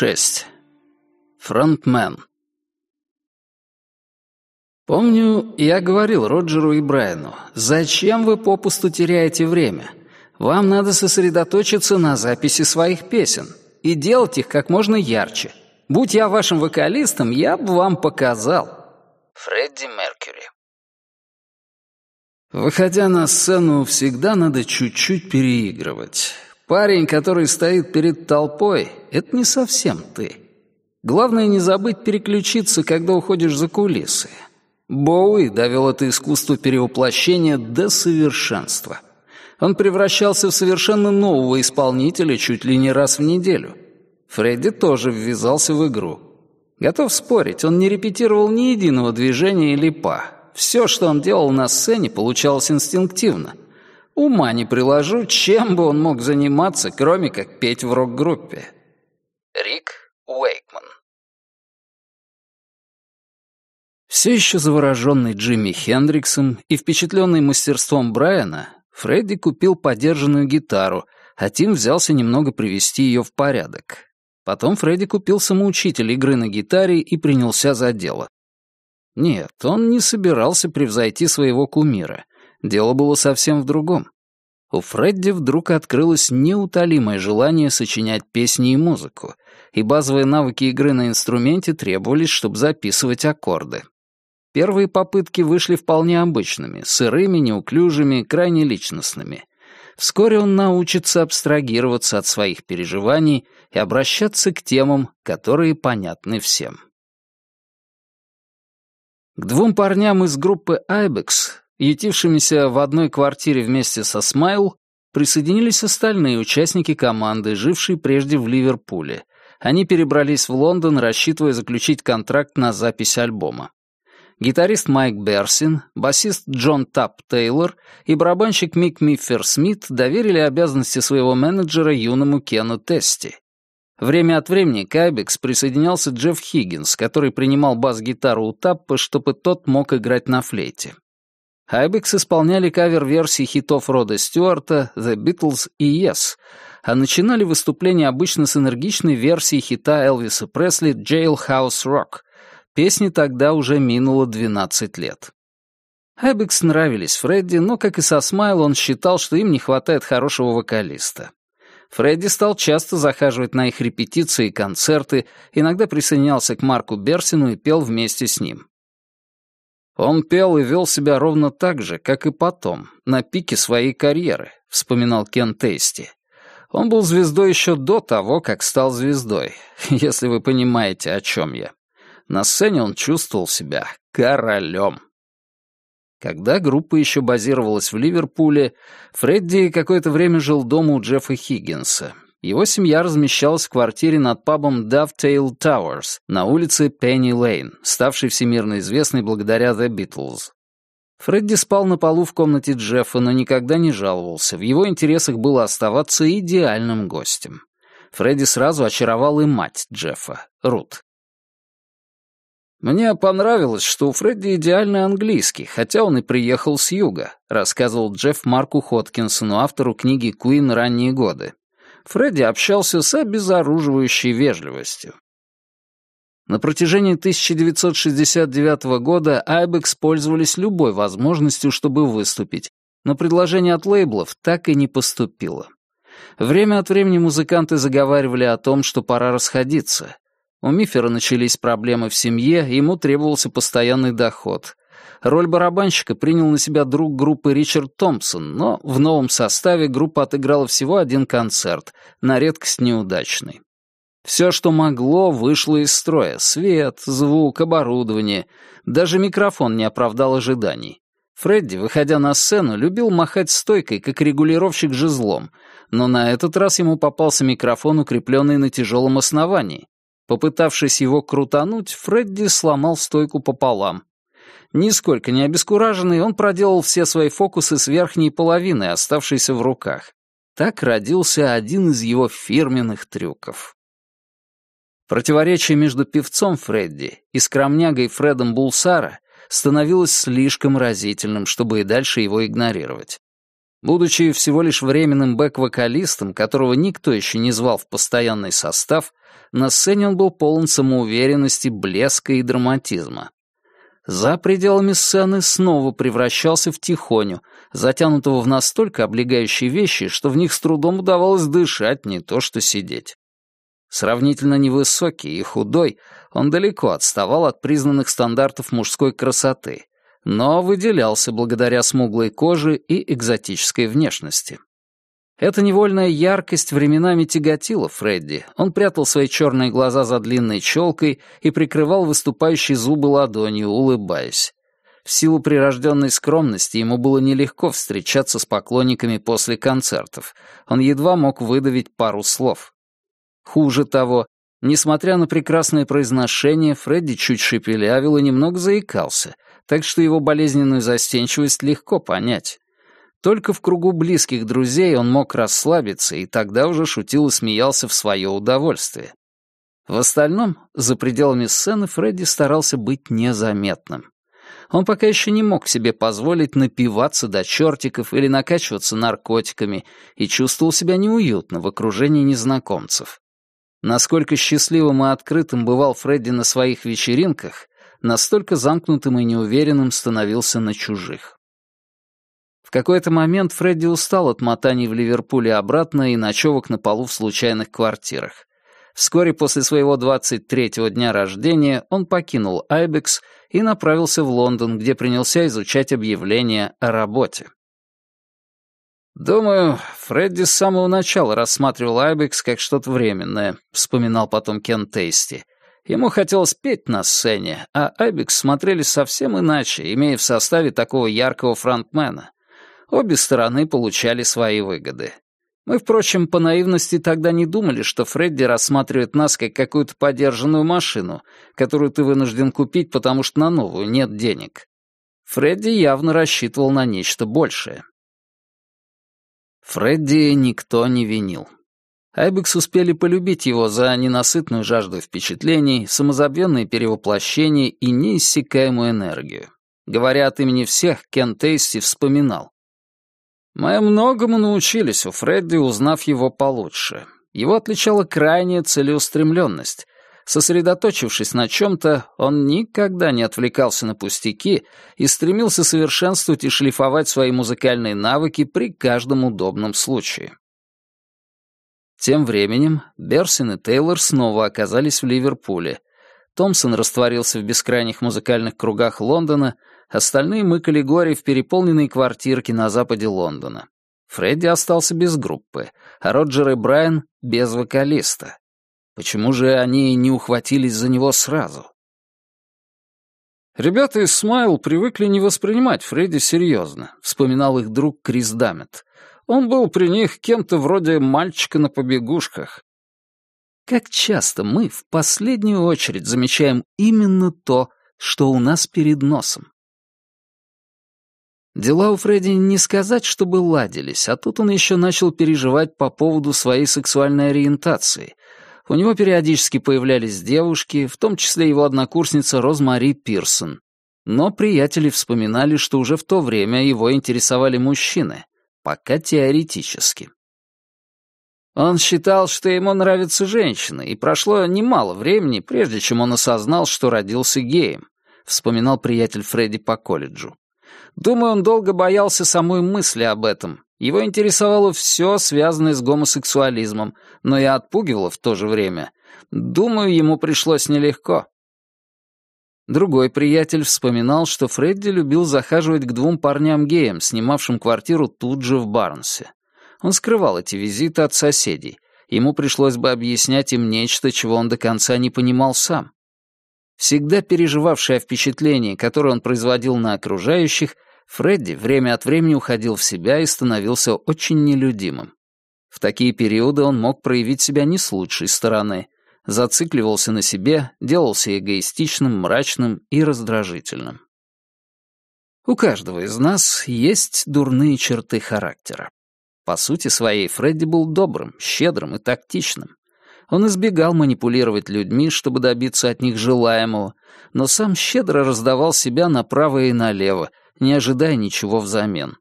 6. Фронтмен. Помню, я говорил Роджеру и Брайану, зачем вы попусту теряете время? Вам надо сосредоточиться на записи своих песен и делать их как можно ярче. Будь я вашим вокалистом, я бы вам показал. Фредди Меркьюри. Выходя на сцену, всегда надо чуть-чуть переигрывать. Парень, который стоит перед толпой, — это не совсем ты. Главное не забыть переключиться, когда уходишь за кулисы. Боуи довел это искусство перевоплощения до совершенства. Он превращался в совершенно нового исполнителя чуть ли не раз в неделю. Фредди тоже ввязался в игру. Готов спорить, он не репетировал ни единого движения или па. Все, что он делал на сцене, получалось инстинктивно. Ума не приложу, чем бы он мог заниматься, кроме как петь в рок-группе. Рик Уэйкман Все еще завороженный Джимми Хендриксом и впечатленный мастерством Брайана, Фредди купил подержанную гитару, а Тим взялся немного привести ее в порядок. Потом Фредди купил самоучитель игры на гитаре и принялся за дело. Нет, он не собирался превзойти своего кумира. Дело было совсем в другом. У Фредди вдруг открылось неутолимое желание сочинять песни и музыку, и базовые навыки игры на инструменте требовались, чтобы записывать аккорды. Первые попытки вышли вполне обычными, сырыми, неуклюжими, крайне личностными. Вскоре он научится абстрагироваться от своих переживаний и обращаться к темам, которые понятны всем. К двум парням из группы Айбекс ютившимися в одной квартире вместе со Смайл, присоединились остальные участники команды, жившие прежде в Ливерпуле. Они перебрались в Лондон, рассчитывая заключить контракт на запись альбома. Гитарист Майк Берсин, басист Джон Тап Тейлор и барабанщик Мик Миффер Смит доверили обязанности своего менеджера юному Кену Тести. Время от времени к Айбекс присоединялся Джефф Хиггинс, который принимал бас-гитару у Таппа, чтобы тот мог играть на флейте. Айбекс исполняли кавер-версии хитов Рода Стюарта, The Beatles и Yes, а начинали выступление обычно с энергичной версии хита Элвиса Пресли «Jailhouse Rock». Песни тогда уже минуло 12 лет. Айбекс нравились Фредди, но, как и со Смайл, он считал, что им не хватает хорошего вокалиста. Фредди стал часто захаживать на их репетиции и концерты, иногда присоединялся к Марку Берсину и пел вместе с ним. Он пел и вел себя ровно так же, как и потом, на пике своей карьеры, вспоминал Кен Тейсти. Он был звездой еще до того, как стал звездой, если вы понимаете, о чем я. На сцене он чувствовал себя королем. Когда группа еще базировалась в Ливерпуле, Фредди какое-то время жил дома у Джеффа Хиггинса, его семья размещалась в квартире над пабом Dovetail Towers на улице Пенни Лейн, ставшей всемирно известной благодаря The Beatles. Фредди спал на полу в комнате Джеффа, но никогда не жаловался. В его интересах было оставаться идеальным гостем. Фредди сразу очаровал и мать Джеффа, Рут. «Мне понравилось, что у Фредди идеальный английский, хотя он и приехал с юга», рассказывал Джефф Марку Хоткинсону, автору книги «Куин. Ранние годы». Фредди общался с обезоруживающей вежливостью. На протяжении 1969 года Айбекс пользовались любой возможностью, чтобы выступить, но предложение от лейблов так и не поступило. Время от времени музыканты заговаривали о том, что пора расходиться. У Мифера начались проблемы в семье, ему требовался постоянный доход. Роль барабанщика принял на себя друг группы Ричард Томпсон, но в новом составе группа отыграла всего один концерт, на редкость неудачный. Все, что могло, вышло из строя. Свет, звук, оборудование. Даже микрофон не оправдал ожиданий. Фредди, выходя на сцену, любил махать стойкой, как регулировщик жезлом, но на этот раз ему попался микрофон, укрепленный на тяжелом основании. Попытавшись его крутануть, Фредди сломал стойку пополам. Нисколько не обескураженный, он проделал все свои фокусы с верхней половины, оставшейся в руках. Так родился один из его фирменных трюков. Противоречие между певцом Фредди и скромнягой Фредом Булсара становилось слишком разительным, чтобы и дальше его игнорировать. Будучи всего лишь временным бэк-вокалистом, которого никто еще не звал в постоянный состав, на сцене он был полон самоуверенности, блеска и драматизма. За пределами сцены снова превращался в тихоню, затянутого в настолько облегающие вещи, что в них с трудом удавалось дышать, не то что сидеть. Сравнительно невысокий и худой, он далеко отставал от признанных стандартов мужской красоты, но выделялся благодаря смуглой коже и экзотической внешности. Эта невольная яркость временами тяготила Фредди. Он прятал свои черные глаза за длинной челкой и прикрывал выступающие зубы ладонью, улыбаясь. В силу прирожденной скромности ему было нелегко встречаться с поклонниками после концертов. Он едва мог выдавить пару слов. Хуже того, несмотря на прекрасное произношение, Фредди чуть шепелявил и немного заикался, так что его болезненную застенчивость легко понять. Только в кругу близких друзей он мог расслабиться, и тогда уже шутил и смеялся в свое удовольствие. В остальном, за пределами сцены, Фредди старался быть незаметным. Он пока еще не мог себе позволить напиваться до чертиков или накачиваться наркотиками и чувствовал себя неуютно в окружении незнакомцев. Насколько счастливым и открытым бывал Фредди на своих вечеринках, настолько замкнутым и неуверенным становился на чужих. В какой-то момент Фредди устал от мотаний в Ливерпуле обратно и ночевок на полу в случайных квартирах. Вскоре после своего 23-го дня рождения он покинул Айбекс и направился в Лондон, где принялся изучать объявления о работе. «Думаю, Фредди с самого начала рассматривал Айбекс как что-то временное», — вспоминал потом Кен Тейсти. Ему хотелось петь на сцене, а Айбекс смотрели совсем иначе, имея в составе такого яркого фронтмена. Обе стороны получали свои выгоды. Мы, впрочем, по наивности тогда не думали, что Фредди рассматривает нас как какую-то подержанную машину, которую ты вынужден купить, потому что на новую нет денег. Фредди явно рассчитывал на нечто большее. Фредди никто не винил. Айбекс успели полюбить его за ненасытную жажду впечатлений, самозабвенные перевоплощения и неиссякаемую энергию. Говоря от имени всех, Кен Тейсти вспоминал. Мы многому научились у Фредди, узнав его получше. Его отличала крайняя целеустремленность. Сосредоточившись на чем-то, он никогда не отвлекался на пустяки и стремился совершенствовать и шлифовать свои музыкальные навыки при каждом удобном случае. Тем временем Берсин и Тейлор снова оказались в Ливерпуле. Томпсон растворился в бескрайних музыкальных кругах Лондона, Остальные мыкали горе в переполненной квартирке на западе Лондона. Фредди остался без группы, а Роджер и Брайан — без вокалиста. Почему же они не ухватились за него сразу? «Ребята из Смайл привыкли не воспринимать Фредди серьезно», — вспоминал их друг Крис Даммет. «Он был при них кем-то вроде мальчика на побегушках». Как часто мы в последнюю очередь замечаем именно то, что у нас перед носом. Дела у Фредди не сказать, чтобы ладились, а тут он еще начал переживать по поводу своей сексуальной ориентации. У него периодически появлялись девушки, в том числе его однокурсница Розмари Пирсон. Но приятели вспоминали, что уже в то время его интересовали мужчины, пока теоретически. Он считал, что ему нравятся женщины, и прошло немало времени, прежде чем он осознал, что родился геем, вспоминал приятель Фредди по колледжу. Думаю, он долго боялся самой мысли об этом. Его интересовало все, связанное с гомосексуализмом, но и отпугивало в то же время. Думаю, ему пришлось нелегко. Другой приятель вспоминал, что Фредди любил захаживать к двум парням-геям, снимавшим квартиру тут же в Барнсе. Он скрывал эти визиты от соседей. Ему пришлось бы объяснять им нечто, чего он до конца не понимал сам. Всегда переживавший о впечатлении, которое он производил на окружающих, Фредди время от времени уходил в себя и становился очень нелюдимым. В такие периоды он мог проявить себя не с лучшей стороны, зацикливался на себе, делался эгоистичным, мрачным и раздражительным. У каждого из нас есть дурные черты характера. По сути своей, Фредди был добрым, щедрым и тактичным. Он избегал манипулировать людьми, чтобы добиться от них желаемого, но сам щедро раздавал себя направо и налево, не ожидая ничего взамен.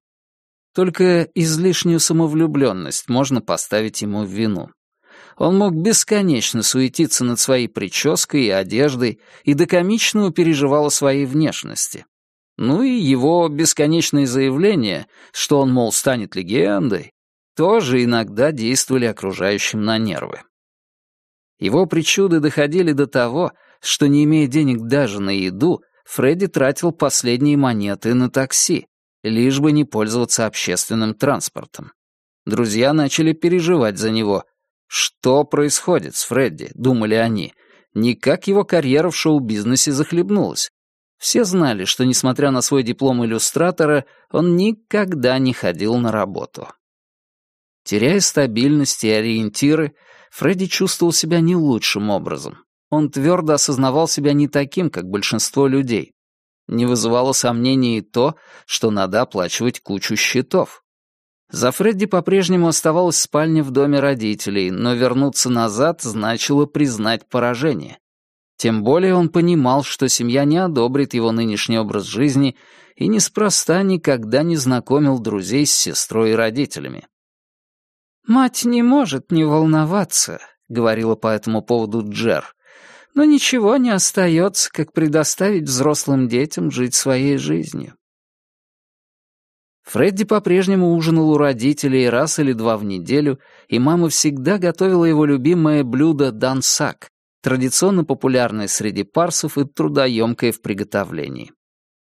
Только излишнюю самовлюбленность можно поставить ему в вину. Он мог бесконечно суетиться над своей прической и одеждой и до комичного переживал о своей внешности. Ну и его бесконечные заявления, что он, мол, станет легендой, тоже иногда действовали окружающим на нервы. Его причуды доходили до того, что, не имея денег даже на еду, Фредди тратил последние монеты на такси, лишь бы не пользоваться общественным транспортом. Друзья начали переживать за него. Что происходит с Фредди, думали они. Никак его карьера в шоу-бизнесе захлебнулась. Все знали, что, несмотря на свой диплом иллюстратора, он никогда не ходил на работу. Теряя стабильность и ориентиры, Фредди чувствовал себя не лучшим образом. Он твердо осознавал себя не таким, как большинство людей. Не вызывало сомнений и то, что надо оплачивать кучу счетов. За Фредди по-прежнему оставалась спальня в доме родителей, но вернуться назад значило признать поражение. Тем более он понимал, что семья не одобрит его нынешний образ жизни и неспроста никогда не знакомил друзей с сестрой и родителями. «Мать не может не волноваться», — говорила по этому поводу Джер. «Но ничего не остается, как предоставить взрослым детям жить своей жизнью». Фредди по-прежнему ужинал у родителей раз или два в неделю, и мама всегда готовила его любимое блюдо дансак, традиционно популярное среди парсов и трудоемкое в приготовлении.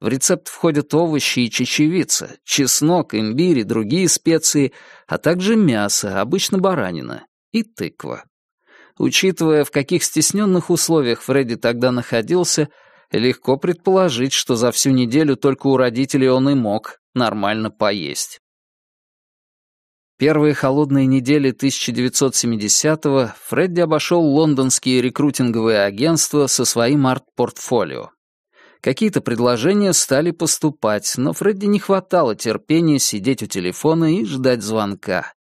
В рецепт входят овощи и чечевица, чеснок, имбирь и другие специи, а также мясо, обычно баранина, и тыква. Учитывая, в каких стесненных условиях Фредди тогда находился, легко предположить, что за всю неделю только у родителей он и мог нормально поесть. Первые холодные недели 1970-го Фредди обошел лондонские рекрутинговые агентства со своим арт-портфолио. Какие-то предложения стали поступать, но Фредди не хватало терпения сидеть у телефона и ждать звонка.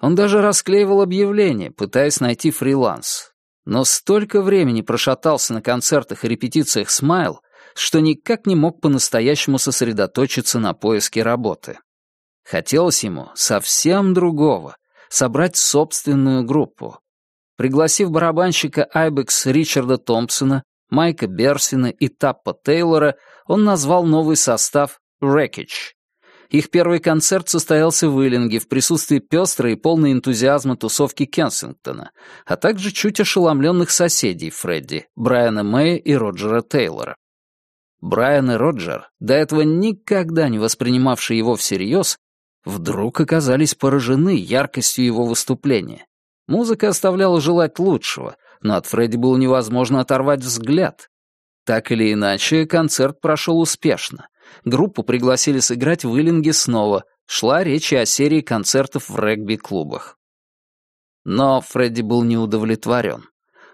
Он даже расклеивал объявления, пытаясь найти фриланс. Но столько времени прошатался на концертах и репетициях «Смайл», что никак не мог по-настоящему сосредоточиться на поиске работы. Хотелось ему совсем другого — собрать собственную группу. Пригласив барабанщика Айбекс Ричарда Томпсона, Майка Берсина и Таппа Тейлора он назвал новый состав «Wreckage». Их первый концерт состоялся в Иллинге в присутствии пестрой и полной энтузиазма тусовки Кенсингтона, а также чуть ошеломленных соседей Фредди, Брайана Мэя и Роджера Тейлора. Брайан и Роджер, до этого никогда не воспринимавшие его всерьез, вдруг оказались поражены яркостью его выступления. Музыка оставляла желать лучшего — но от Фредди было невозможно оторвать взгляд. Так или иначе, концерт прошел успешно. Группу пригласили сыграть в Иллинге снова. Шла речь о серии концертов в регби-клубах. Но Фредди был не удовлетворен.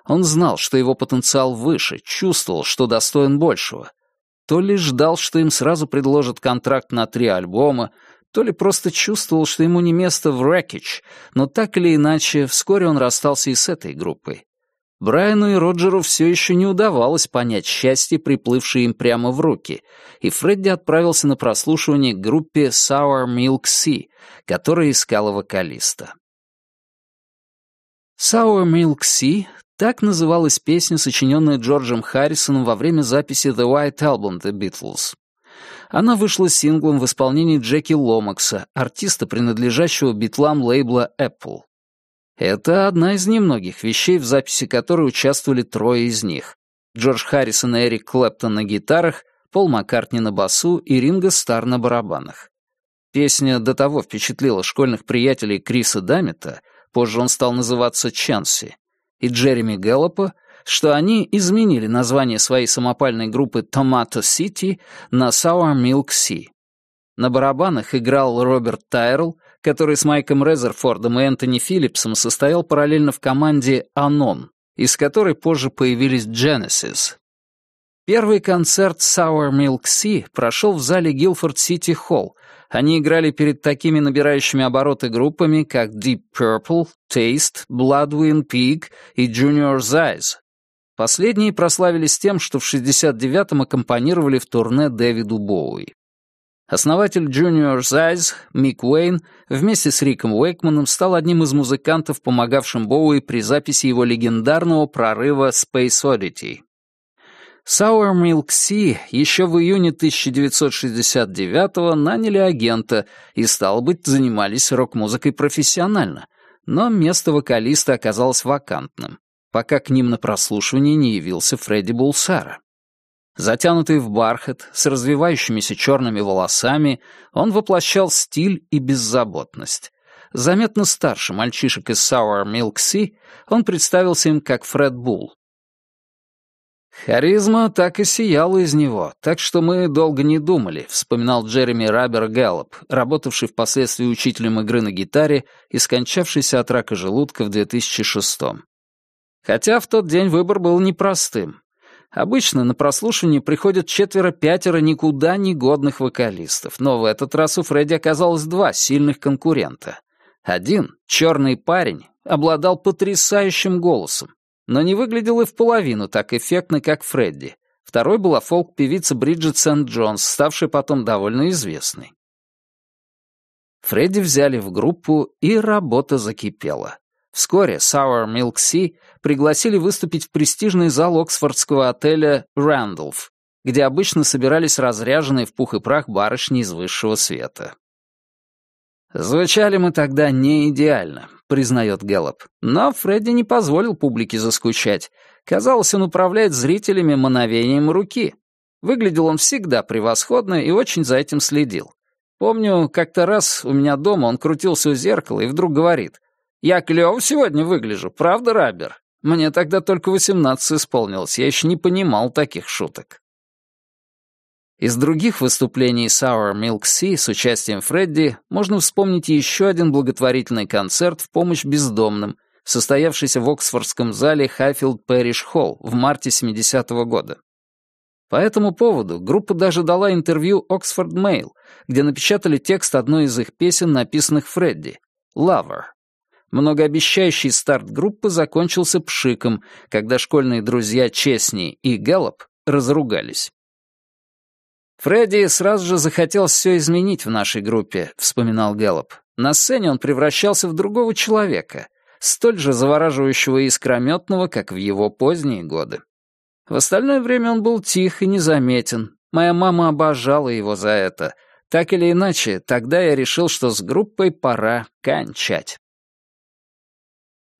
Он знал, что его потенциал выше, чувствовал, что достоин большего. То ли ждал, что им сразу предложат контракт на три альбома, то ли просто чувствовал, что ему не место в Wreckage, но так или иначе, вскоре он расстался и с этой группой. Брайану и Роджеру все еще не удавалось понять счастье, приплывшее им прямо в руки, и Фредди отправился на прослушивание к группе Sour Milk Sea, которая искала вокалиста. Sour Milk Sea — так называлась песня, сочиненная Джорджем Харрисоном во время записи The White Album The Beatles. Она вышла синглом в исполнении Джеки Ломакса, артиста, принадлежащего битлам лейбла Apple. Это одна из немногих вещей, в записи которой участвовали трое из них. Джордж Харрисон и Эрик Клэптон на гитарах, Пол Маккартни на басу и Ринго Стар на барабанах. Песня до того впечатлила школьных приятелей Криса Дамита, позже он стал называться Чанси, и Джереми Гэллопа, что они изменили название своей самопальной группы Tomato City на Sour Milk Sea. На барабанах играл Роберт Тайрл, который с Майком Резерфордом и Энтони Филлипсом состоял параллельно в команде «Анон», из которой позже появились Genesis. Первый концерт Sour Milk Sea прошел в зале Гилфорд Сити Холл. Они играли перед такими набирающими обороты группами, как Deep Purple, Taste, Bloodwind Pig и Junior Eyes. Последние прославились тем, что в 69-м аккомпанировали в турне Дэвиду Боуи. Основатель Junior Eyes, Мик Уэйн, вместе с Риком Уэйкманом стал одним из музыкантов, помогавшим Боуи при записи его легендарного прорыва Space Oddity. Sour Milk Sea еще в июне 1969-го наняли агента и, стало быть, занимались рок-музыкой профессионально, но место вокалиста оказалось вакантным, пока к ним на прослушивание не явился Фредди Булсара. Затянутый в бархат, с развивающимися черными волосами, он воплощал стиль и беззаботность. Заметно старше мальчишек из Sour Milk Sea, он представился им как Фред Булл. «Харизма так и сияла из него, так что мы долго не думали», — вспоминал Джереми Рабер Гэллоп, работавший впоследствии учителем игры на гитаре и скончавшийся от рака желудка в 2006 -м. Хотя в тот день выбор был непростым. Обычно на прослушивание приходят четверо-пятеро никуда не годных вокалистов, но в этот раз у Фредди оказалось два сильных конкурента. Один, черный парень, обладал потрясающим голосом, но не выглядел и в половину так эффектно, как Фредди. Второй была фолк-певица Бриджит Сент-Джонс, ставшая потом довольно известной. Фредди взяли в группу, и работа закипела. Вскоре Sour Milk Sea пригласили выступить в престижный зал оксфордского отеля «Рэндалф», где обычно собирались разряженные в пух и прах барышни из высшего света. «Звучали мы тогда не идеально», — признает Гэллоп. Но Фредди не позволил публике заскучать. Казалось, он управляет зрителями мановением руки. Выглядел он всегда превосходно и очень за этим следил. Помню, как-то раз у меня дома он крутился у зеркала и вдруг говорит, я клёво сегодня выгляжу, правда, Рабер? Мне тогда только восемнадцать исполнилось, я еще не понимал таких шуток. Из других выступлений Sour Milk Sea с участием Фредди можно вспомнить еще один благотворительный концерт в помощь бездомным, состоявшийся в Оксфордском зале Хайфилд Пэриш Холл в марте 70-го года. По этому поводу группа даже дала интервью Oxford Mail, где напечатали текст одной из их песен, написанных Фредди «Lover». Многообещающий старт группы закончился пшиком, когда школьные друзья Чесни и Гэллоп разругались. «Фредди сразу же захотел все изменить в нашей группе», — вспоминал Гэллоп. «На сцене он превращался в другого человека, столь же завораживающего и искрометного, как в его поздние годы. В остальное время он был тих и незаметен. Моя мама обожала его за это. Так или иначе, тогда я решил, что с группой пора кончать».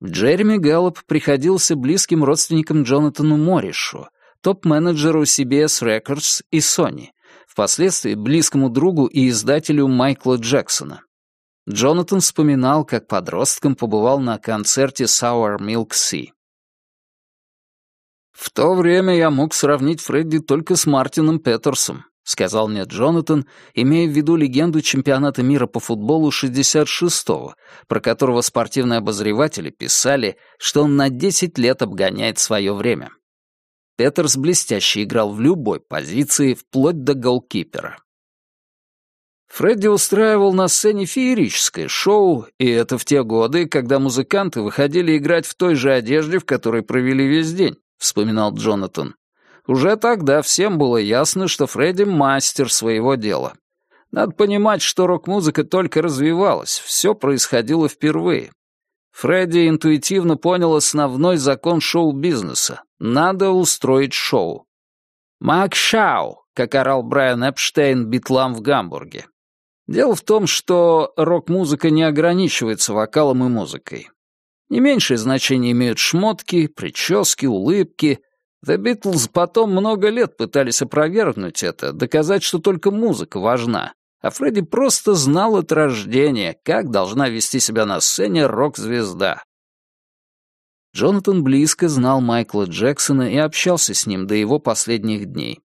Джереми Гэллоп приходился близким родственником Джонатану Моришу, топ-менеджеру CBS Records и Sony, впоследствии близкому другу и издателю Майкла Джексона. Джонатан вспоминал, как подростком побывал на концерте Sour Milk Sea. «В то время я мог сравнить Фредди только с Мартином Петерсом сказал мне Джонатан, имея в виду легенду чемпионата мира по футболу 66-го, про которого спортивные обозреватели писали, что он на 10 лет обгоняет свое время. Петерс блестяще играл в любой позиции, вплоть до голкипера. Фредди устраивал на сцене феерическое шоу, и это в те годы, когда музыканты выходили играть в той же одежде, в которой провели весь день, вспоминал Джонатан. Уже тогда всем было ясно, что Фредди мастер своего дела. Надо понимать, что рок-музыка только развивалась, все происходило впервые. Фредди интуитивно понял основной закон шоу-бизнеса. Надо устроить шоу. «Мак Шау», как орал Брайан Эпштейн битлам в Гамбурге. Дело в том, что рок-музыка не ограничивается вокалом и музыкой. Не меньшее значение имеют шмотки, прически, улыбки, The Beatles потом много лет пытались опровергнуть это, доказать, что только музыка важна. А Фредди просто знал от рождения, как должна вести себя на сцене рок-звезда. Джонатан близко знал Майкла Джексона и общался с ним до его последних дней.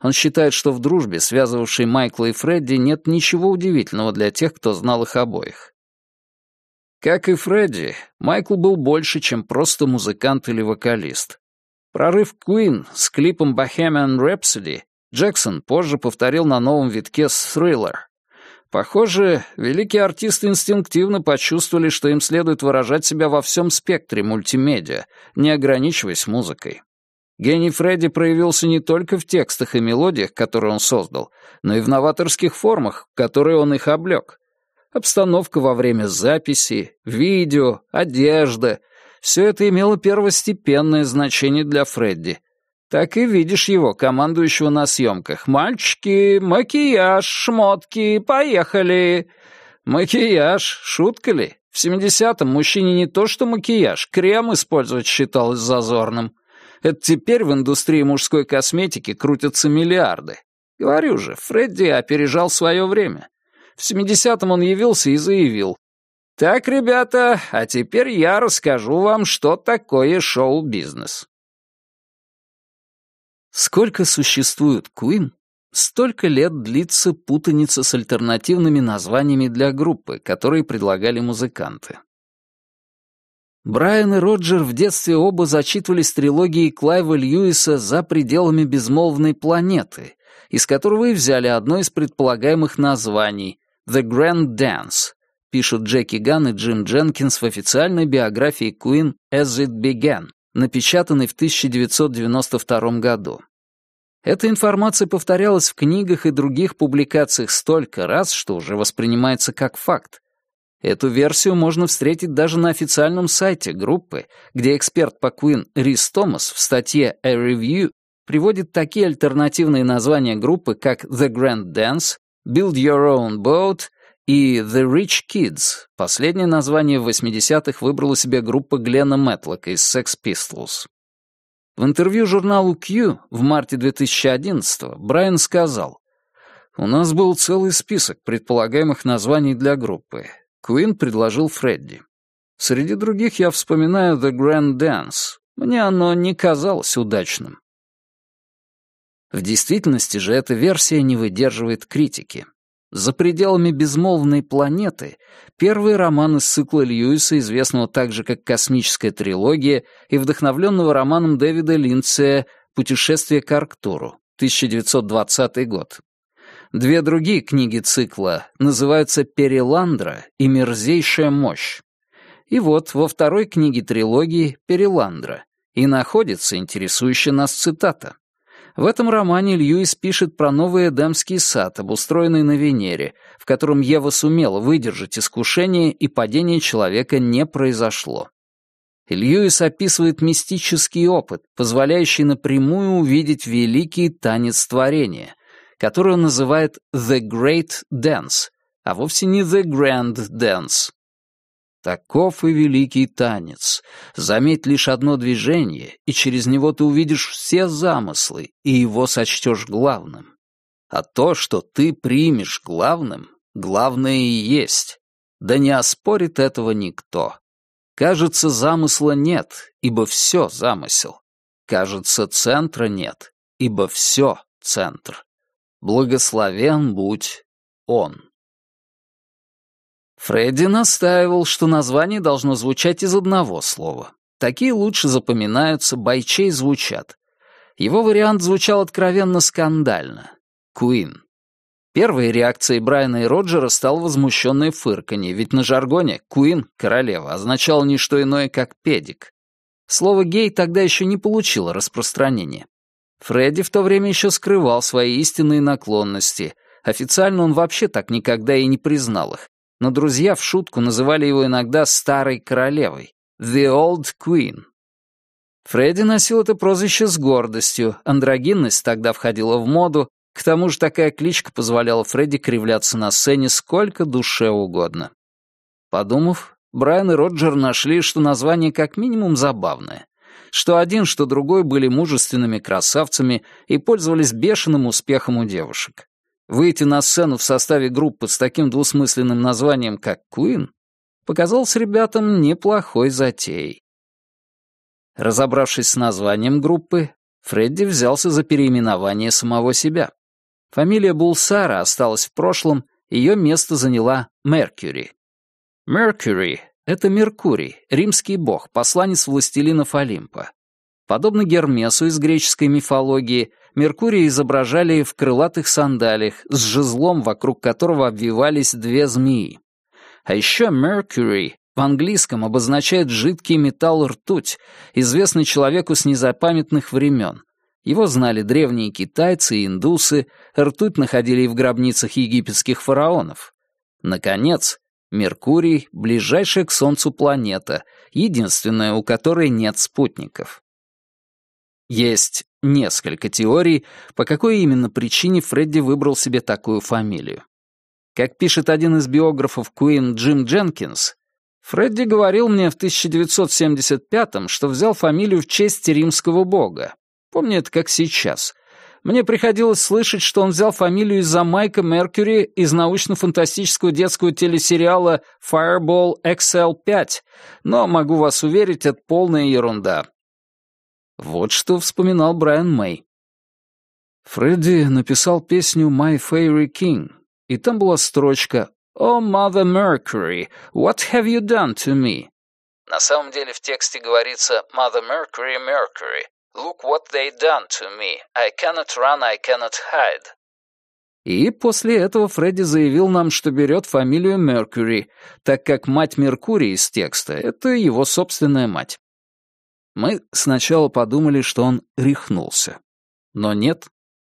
Он считает, что в дружбе, связывавшей Майкла и Фредди, нет ничего удивительного для тех, кто знал их обоих. Как и Фредди, Майкл был больше, чем просто музыкант или вокалист. Прорыв Queen с клипом Bohemian Rhapsody Джексон позже повторил на новом витке с Thriller. Похоже, великие артисты инстинктивно почувствовали, что им следует выражать себя во всем спектре мультимедиа, не ограничиваясь музыкой. Гений Фредди проявился не только в текстах и мелодиях, которые он создал, но и в новаторских формах, которые он их облег. Обстановка во время записи, видео, одежда — все это имело первостепенное значение для Фредди. Так и видишь его, командующего на съемках. «Мальчики, макияж, шмотки, поехали!» Макияж, шутка ли? В 70-м мужчине не то что макияж, крем использовать считалось зазорным. Это теперь в индустрии мужской косметики крутятся миллиарды. Говорю же, Фредди опережал свое время. В 70-м он явился и заявил. «Так, ребята, а теперь я расскажу вам, что такое шоу-бизнес». Сколько существует Куин, столько лет длится путаница с альтернативными названиями для группы, которые предлагали музыканты. Брайан и Роджер в детстве оба зачитывались трилогией Клайва Льюиса «За пределами безмолвной планеты», из которого и взяли одно из предполагаемых названий «The Grand Dance», пишут Джеки Ганн и Джим Дженкинс в официальной биографии Queen «As It Began», напечатанной в 1992 году. Эта информация повторялась в книгах и других публикациях столько раз, что уже воспринимается как факт. Эту версию можно встретить даже на официальном сайте группы, где эксперт по Queen Рис Томас в статье «A Review» приводит такие альтернативные названия группы, как «The Grand Dance», Build Your Own Boat и The Rich Kids. Последнее название в 80-х выбрала себе группа Глена Мэтлока из Sex Pistols. В интервью журналу Q в марте 2011 Брайан сказал, «У нас был целый список предполагаемых названий для группы. Куин предложил Фредди. Среди других я вспоминаю The Grand Dance. Мне оно не казалось удачным. В действительности же эта версия не выдерживает критики. «За пределами безмолвной планеты» — первый роман из цикла Льюиса, известного также как «Космическая трилогия» и вдохновленного романом Дэвида Линдсея «Путешествие к Арктуру» 1920 год. Две другие книги цикла называются «Переландра» и «Мерзейшая мощь». И вот во второй книге трилогии «Переландра» и находится интересующая нас цитата. В этом романе Льюис пишет про новый Эдемский сад, обустроенный на Венере, в котором Ева сумела выдержать искушение, и падение человека не произошло. Льюис описывает мистический опыт, позволяющий напрямую увидеть великий танец творения, который он называет «The Great Dance», а вовсе не «The Grand Dance». Таков и великий танец. Заметь лишь одно движение, и через него ты увидишь все замыслы, и его сочтешь главным. А то, что ты примешь главным, главное и есть. Да не оспорит этого никто. Кажется, замысла нет, ибо все замысел. Кажется, центра нет, ибо все центр. Благословен будь он. Фредди настаивал, что название должно звучать из одного слова. Такие лучше запоминаются, бойчей звучат. Его вариант звучал откровенно скандально. Куин. Первой реакцией Брайана и Роджера стал возмущенное фырканье, ведь на жаргоне «Куин» — королева означало не что иное, как «педик». Слово «гей» тогда еще не получило распространения. Фредди в то время еще скрывал свои истинные наклонности. Официально он вообще так никогда и не признал их но друзья в шутку называли его иногда «старой королевой» — «The Old Queen». Фредди носил это прозвище с гордостью, андрогинность тогда входила в моду, к тому же такая кличка позволяла Фредди кривляться на сцене сколько душе угодно. Подумав, Брайан и Роджер нашли, что название как минимум забавное. Что один, что другой были мужественными красавцами и пользовались бешеным успехом у девушек. Выйти на сцену в составе группы с таким двусмысленным названием, как Queen, показалось ребятам неплохой затеей. Разобравшись с названием группы, Фредди взялся за переименование самого себя. Фамилия Булсара осталась в прошлом, ее место заняла Меркьюри. Меркьюри — это Меркурий, римский бог, посланец властелинов Олимпа. Подобно Гермесу из греческой мифологии, Меркурия изображали в крылатых сандалиях с жезлом, вокруг которого обвивались две змеи. А еще Mercury в английском обозначает жидкий металл ртуть, известный человеку с незапамятных времен. Его знали древние китайцы и индусы, ртуть находили и в гробницах египетских фараонов. Наконец, Меркурий — ближайшая к Солнцу планета, единственная, у которой нет спутников. Есть несколько теорий, по какой именно причине Фредди выбрал себе такую фамилию. Как пишет один из биографов Куин Джим Дженкинс, Фредди говорил мне в 1975-м, что взял фамилию в честь римского бога. Помню это как сейчас. Мне приходилось слышать, что он взял фамилию из-за Майка Меркьюри из научно-фантастического детского телесериала Fireball XL5, но, могу вас уверить, это полная ерунда. Вот что вспоминал Брайан Мэй. Фредди написал песню «My Fairy King», и там была строчка «Oh, Mother Mercury, what have you done to me?» На самом деле в тексте говорится «Mother Mercury, Mercury, look what they done to me. I cannot run, I cannot hide». И после этого Фредди заявил нам, что берет фамилию Меркьюри, так как мать Меркурий из текста — это его собственная мать. Мы сначала подумали, что он рехнулся. Но нет,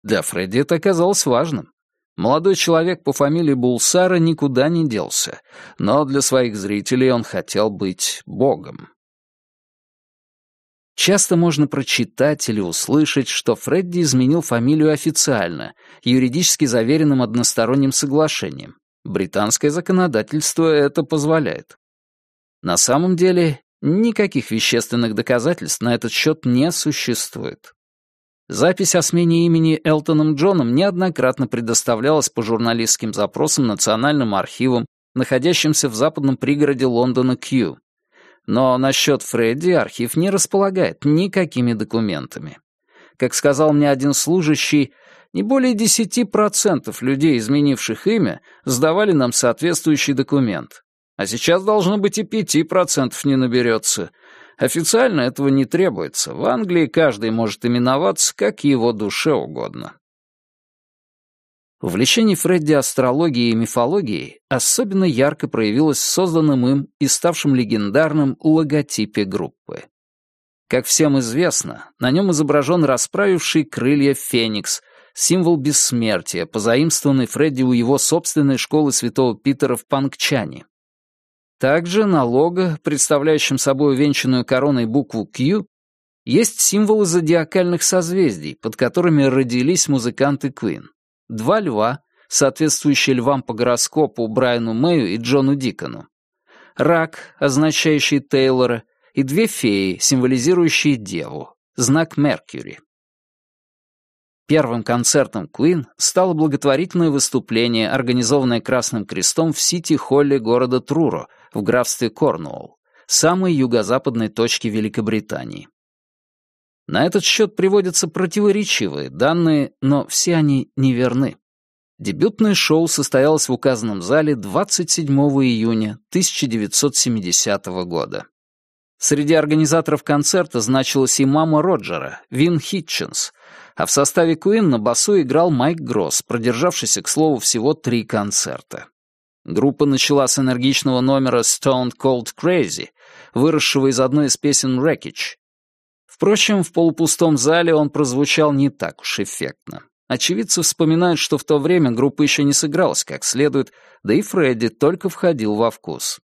для Фредди это оказалось важным. Молодой человек по фамилии Булсара никуда не делся, но для своих зрителей он хотел быть богом. Часто можно прочитать или услышать, что Фредди изменил фамилию официально, юридически заверенным односторонним соглашением. Британское законодательство это позволяет. На самом деле, никаких вещественных доказательств на этот счет не существует. Запись о смене имени Элтоном Джоном неоднократно предоставлялась по журналистским запросам Национальным архивам, находящимся в западном пригороде Лондона Кью. Но насчет Фредди архив не располагает никакими документами. Как сказал мне один служащий, не более 10% людей, изменивших имя, сдавали нам соответствующий документ. А сейчас должно быть и 5% не наберется. Официально этого не требуется. В Англии каждый может именоваться как его душе угодно. Увлечение Фредди астрологией и мифологией особенно ярко проявилось в созданном им и ставшем легендарным логотипе группы. Как всем известно, на нем изображен расправивший крылья феникс, символ бессмертия, позаимствованный Фредди у его собственной школы святого Питера в Пангчане. Также на лого, представляющем собой венчанную короной букву Q, есть символы зодиакальных созвездий, под которыми родились музыканты Queen. Два льва, соответствующие львам по гороскопу Брайану Мэю и Джону Дикону. Рак, означающий Тейлора, и две феи, символизирующие Деву, знак Меркьюри. Первым концертом Queen стало благотворительное выступление, организованное Красным Крестом в Сити-Холле города Труро — в графстве Корнуолл, самой юго-западной точке Великобритании. На этот счет приводятся противоречивые данные, но все они неверны. Дебютное шоу состоялось в указанном зале 27 июня 1970 года. Среди организаторов концерта значилась и мама Роджера, Вин Хитченс, а в составе Куин на басу играл Майк Гросс, продержавшийся, к слову, всего три концерта. Группа начала с энергичного номера «Stone Cold Crazy», выросшего из одной из песен «Wreckage». Впрочем, в полупустом зале он прозвучал не так уж эффектно. Очевидцы вспоминают, что в то время группа еще не сыгралась как следует, да и Фредди только входил во вкус.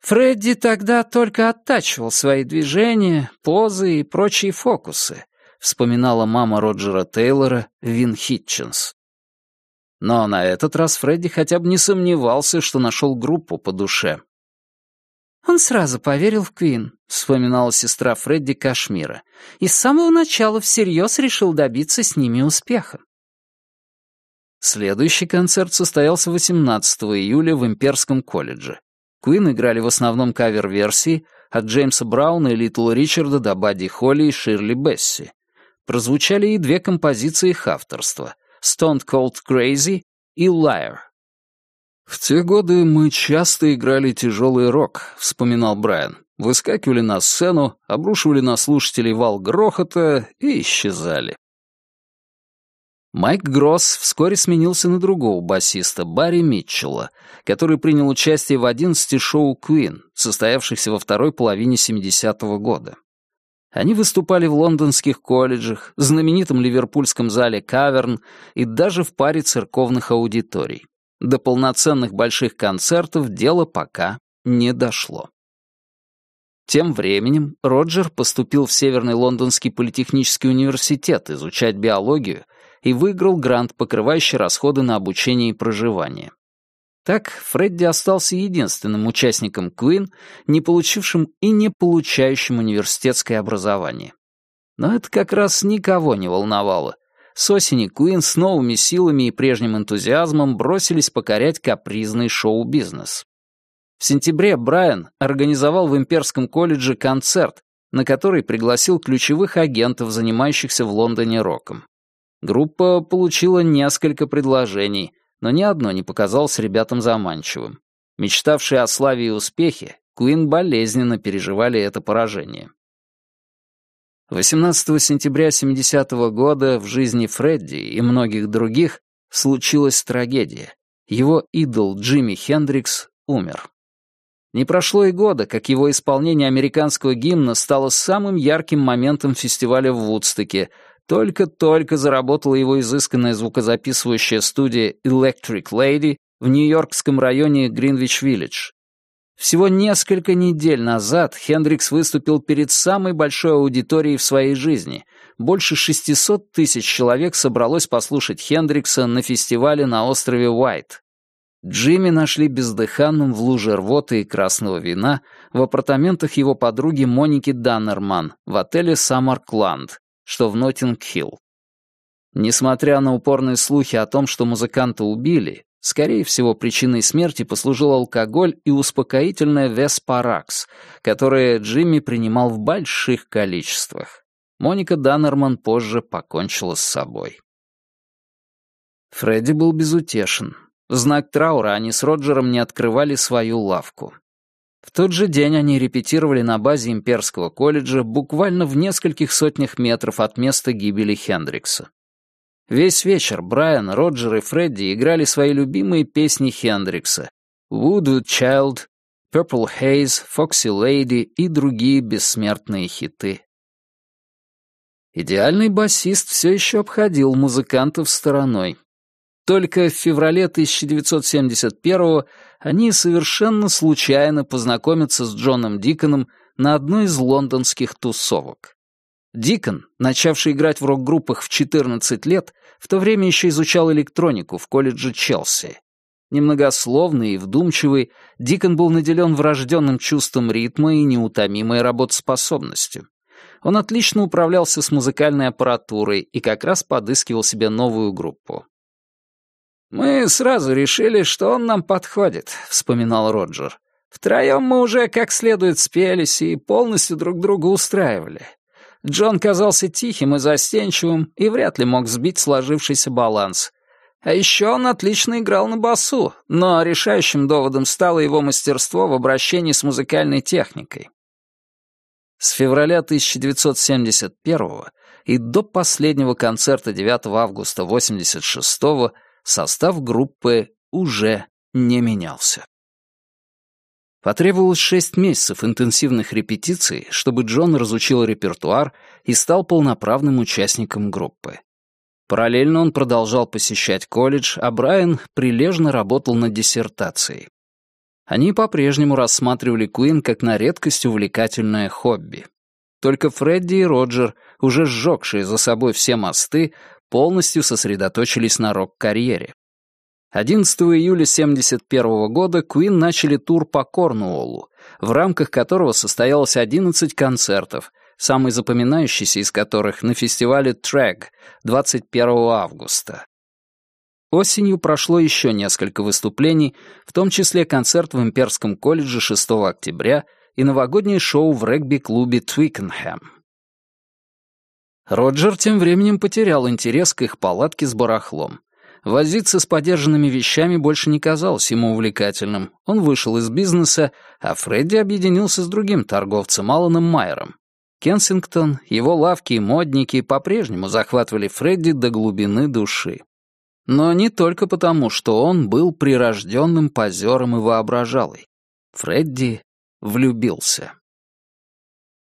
Фредди тогда только оттачивал свои движения, позы и прочие фокусы, вспоминала мама Роджера Тейлора Вин Хитченс. Но на этот раз Фредди хотя бы не сомневался, что нашел группу по душе. «Он сразу поверил в Квин», — вспоминала сестра Фредди Кашмира, «и с самого начала всерьез решил добиться с ними успеха». Следующий концерт состоялся 18 июля в Имперском колледже. Куин играли в основном кавер-версии от Джеймса Брауна и Литл Ричарда до Бадди Холли и Ширли Бесси. Прозвучали и две композиции их авторства Stone Cold Crazy и Liar. «В те годы мы часто играли тяжелый рок», — вспоминал Брайан. «Выскакивали на сцену, обрушивали на слушателей вал грохота и исчезали». Майк Гросс вскоре сменился на другого басиста, Барри Митчелла, который принял участие в 11 шоу Queen, состоявшихся во второй половине 70-го года. Они выступали в лондонских колледжах, знаменитом ливерпульском зале «Каверн» и даже в паре церковных аудиторий. До полноценных больших концертов дело пока не дошло. Тем временем Роджер поступил в Северный Лондонский политехнический университет изучать биологию и выиграл грант, покрывающий расходы на обучение и проживание. Так Фредди остался единственным участником Queen, не получившим и не получающим университетское образование. Но это как раз никого не волновало. С осени Queen с новыми силами и прежним энтузиазмом бросились покорять капризный шоу-бизнес. В сентябре Брайан организовал в Имперском колледже концерт, на который пригласил ключевых агентов, занимающихся в Лондоне роком. Группа получила несколько предложений, но ни одно не показалось ребятам заманчивым. Мечтавшие о славе и успехе, Куин болезненно переживали это поражение. 18 сентября 70 -го года в жизни Фредди и многих других случилась трагедия. Его идол Джимми Хендрикс умер. Не прошло и года, как его исполнение американского гимна стало самым ярким моментом фестиваля в Вудстоке. Только-только заработала его изысканная звукозаписывающая студия Electric Lady в нью-йоркском районе Гринвич-Виллидж. Всего несколько недель назад Хендрикс выступил перед самой большой аудиторией в своей жизни. Больше 600 тысяч человек собралось послушать Хендрикса на фестивале на острове Уайт. Джимми нашли бездыханным в луже рвоты и красного вина в апартаментах его подруги Моники Даннерман в отеле Саммеркланд, что в Ноттинг-Хилл. Несмотря на упорные слухи о том, что музыканта убили, скорее всего, причиной смерти послужил алкоголь и успокоительное Веспаракс, которое Джимми принимал в больших количествах. Моника Даннерман позже покончила с собой. Фредди был безутешен. В знак траура они с Роджером не открывали свою лавку. В тот же день они репетировали на базе Имперского колледжа буквально в нескольких сотнях метров от места гибели Хендрикса. Весь вечер Брайан, Роджер и Фредди играли свои любимые песни Хендрикса «Woodwood Child», «Purple Haze», «Foxy Lady» и другие бессмертные хиты. Идеальный басист все еще обходил музыкантов стороной. Только в феврале 1971-го они совершенно случайно познакомятся с Джоном Диконом на одной из лондонских тусовок. Дикон, начавший играть в рок-группах в 14 лет, в то время еще изучал электронику в колледже Челси. Немногословный и вдумчивый, Дикон был наделен врожденным чувством ритма и неутомимой работоспособностью. Он отлично управлялся с музыкальной аппаратурой и как раз подыскивал себе новую группу. «Мы сразу решили, что он нам подходит», — вспоминал Роджер. «Втроем мы уже как следует спелись и полностью друг друга устраивали. Джон казался тихим и застенчивым и вряд ли мог сбить сложившийся баланс. А еще он отлично играл на басу, но решающим доводом стало его мастерство в обращении с музыкальной техникой. С февраля 1971 и до последнего концерта 9 августа 1986 состав группы уже не менялся. Потребовалось шесть месяцев интенсивных репетиций, чтобы Джон разучил репертуар и стал полноправным участником группы. Параллельно он продолжал посещать колледж, а Брайан прилежно работал над диссертацией. Они по-прежнему рассматривали Куин как на редкость увлекательное хобби. Только Фредди и Роджер, уже сжегшие за собой все мосты, полностью сосредоточились на рок-карьере. 11 июля 1971 года Queen начали тур по Корнуоллу, в рамках которого состоялось 11 концертов, самый запоминающийся из которых на фестивале Трэг 21 августа. Осенью прошло еще несколько выступлений, в том числе концерт в Имперском колледже 6 октября и новогоднее шоу в регби-клубе Твикенхэм. Роджер тем временем потерял интерес к их палатке с барахлом. Возиться с подержанными вещами больше не казалось ему увлекательным. Он вышел из бизнеса, а Фредди объединился с другим торговцем Аланом Майером. Кенсингтон, его лавки и модники по-прежнему захватывали Фредди до глубины души. Но не только потому, что он был прирожденным позером и воображалой. Фредди влюбился.